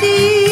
的。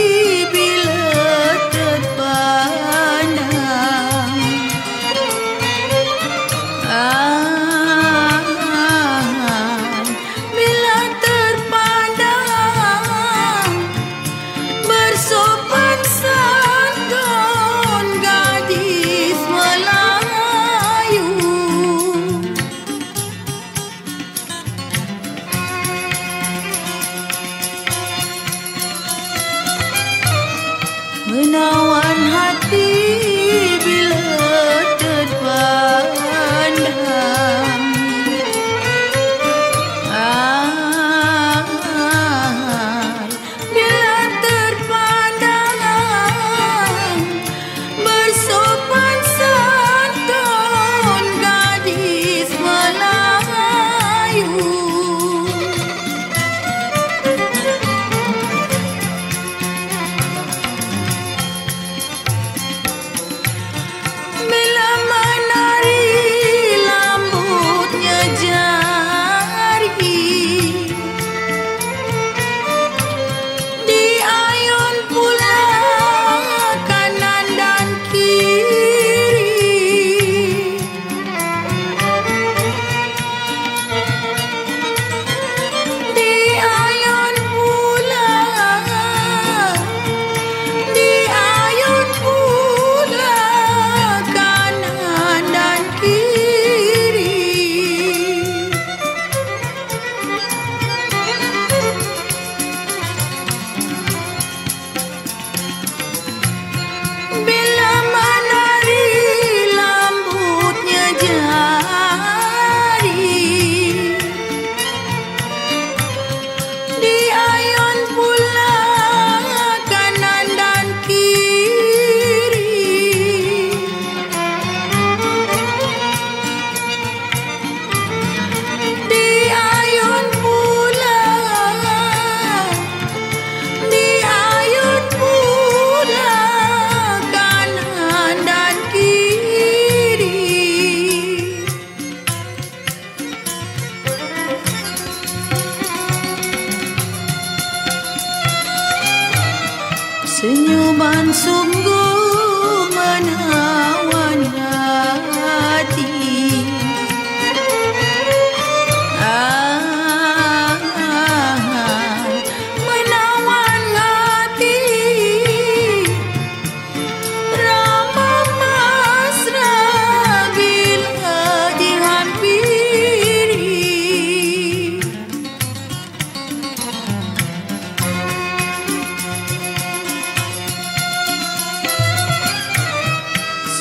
Xuống gối.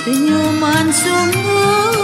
Senyuman sungguh